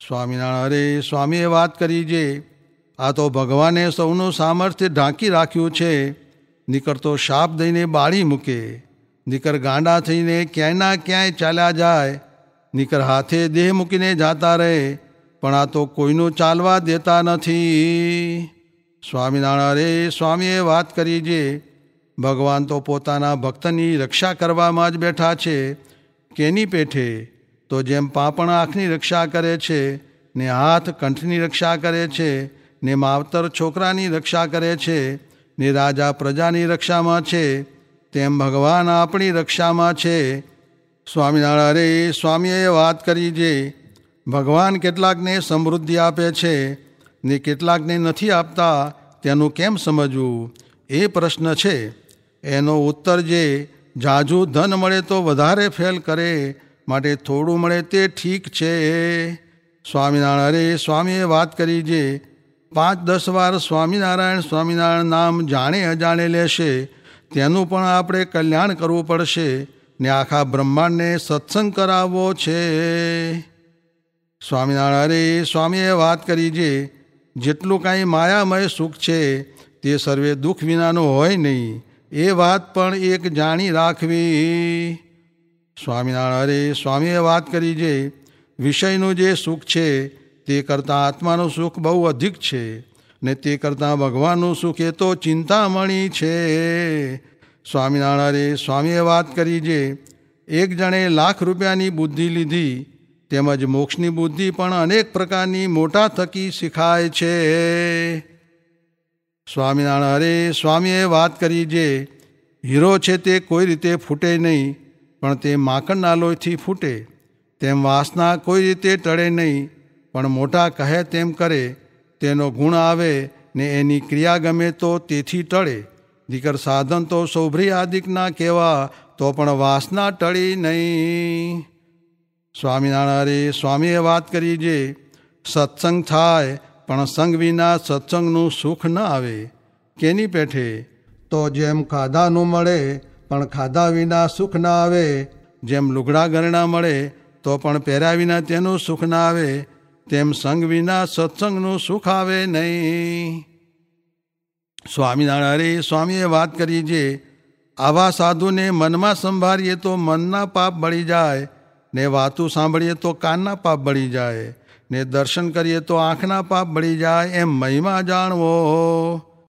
સ્વામિનારાયણ, અરે સ્વામીએ વાત કરી જે, આ તો ભગવાને સૌનું સામર્થ્ય ઢાંકી રાખ્યું છે નીકળતો શાપ દઈને બાળી મૂકે, નીકર ગાંડા થઈને ક્યાંયના ક્યાંય ચાલ્યા જાય, નીકર હાથે દેહ મૂકીને જાતા રહે, પણ આ તો કોઈનું ચાલવા દેતા નથી. સ્વામિનારાયણ, અરે સ્વામીએ વાત કરી જે, ભગવાન તો પોતાના ભક્તની રક્ષા કરવામાં જ બેઠા છે, કેની પેઠે તો જેમ પાપણ આંખની રક્ષા કરે છે, ને હાથ કંઠની રક્ષા કરે છે, ને માવતર છોકરાની રક્ષા કરે છે, ને રાજા પ્રજાની રક્ષામાં છે, તેમ ભગવાન આપણી રક્ષામાં છે. સ્વામિનારાયણ સ્વામીએ વાત કરી જે, ભગવાન કેટલાકને સમૃદ્ધિ આપે છે, ને કેટલાકને નથી આપતા, તેનું કેમ સમજવું? એ પ્રશ્ન છે. એનો ઉત્તર જે, જાજુ ધન મળે તો વધારે ફેલ કરે માટે થોડું મળે તે ઠીક છે. સ્વામિનારાયણ, અરે સ્વામીએ વાત કરી જે પાંચ દસ વાર સ્વામિનારાયણ સ્વામિનારાયણ નામ જાણે અજાણે લેશે, તેનું પણ આપણે કલ્યાણ કરવું પડશે, ને આખા બ્રહ્માંડને સત્સંગ કરાવવો છે. સ્વામિનારાયણ, અરે સ્વામીએ વાત કરી જે જેટલું કાંઈ માયામય સુખ છે, તે સર્વે દુઃખ વિનાનું હોય નહીં, એ વાત પણ એક જાણી રાખવી. સ્વામિનારાયણ અરે સ્વામીએ વાત કરી જે વિષયનું જે સુખ છે, તે કરતાં આત્માનું સુખ બહુ અધિક છે, ને તે કરતાં ભગવાનનું સુખ એ તો ચિંતામણી છે. સ્વામિનારાયણ, સ્વામીએ વાત કરી જે એક જણે લાખ રૂપિયાની બુદ્ધિ લીધી, તેમજ મોક્ષની બુદ્ધિ પણ અનેક પ્રકારની મોટા થકી શીખાય છે. સ્વામિનારાયણ અરે સ્વામીએ વાત કરી જે હીરો છે તે કોઈ રીતે ફૂટે નહીં પણ તે માકડના લોહીથી ફૂટે, તેમ વાસના કોઈ રીતે ટળે નહીં, પણ મોટા કહે તેમ કરે, તેનો ગુણ આવે ને એની ક્રિયા ગમે તો તેથી ટળે. દીકર સાધન તો સૌભરી આદિકના કહેવા તો પણ વાસના ટળી નહીં. સ્વામિનારાયણ સ્વામીએ વાત કરી જે, સત્સંગ થાય, પણ સંગ વિના સત્સંગનું સુખ ન આવે. કેની પેઠે? તો જેમ ખાધાનું મળે પણ ખાધા વિના સુખ ન આવે. જેમ લુગડા ગરણા મળે, તો પણ પહેર્યા વિના તેનું સુખ ન આવે. તેમ સંગ વિના સત્સંગનું સુખ આવે નહીં. સ્વામિનારાયણ સ્વામીએ વાત કરી જે, આવા સાધુને મનમાં સંભાળીએ તો મનના પાપ બળી જાય, ને વાતું સાંભળીએ તો કાનના પાપ બળી જાય, ને દર્શન કરીએ તો આંખના પાપ બળી જાય, એમ મહિમા જાણવો.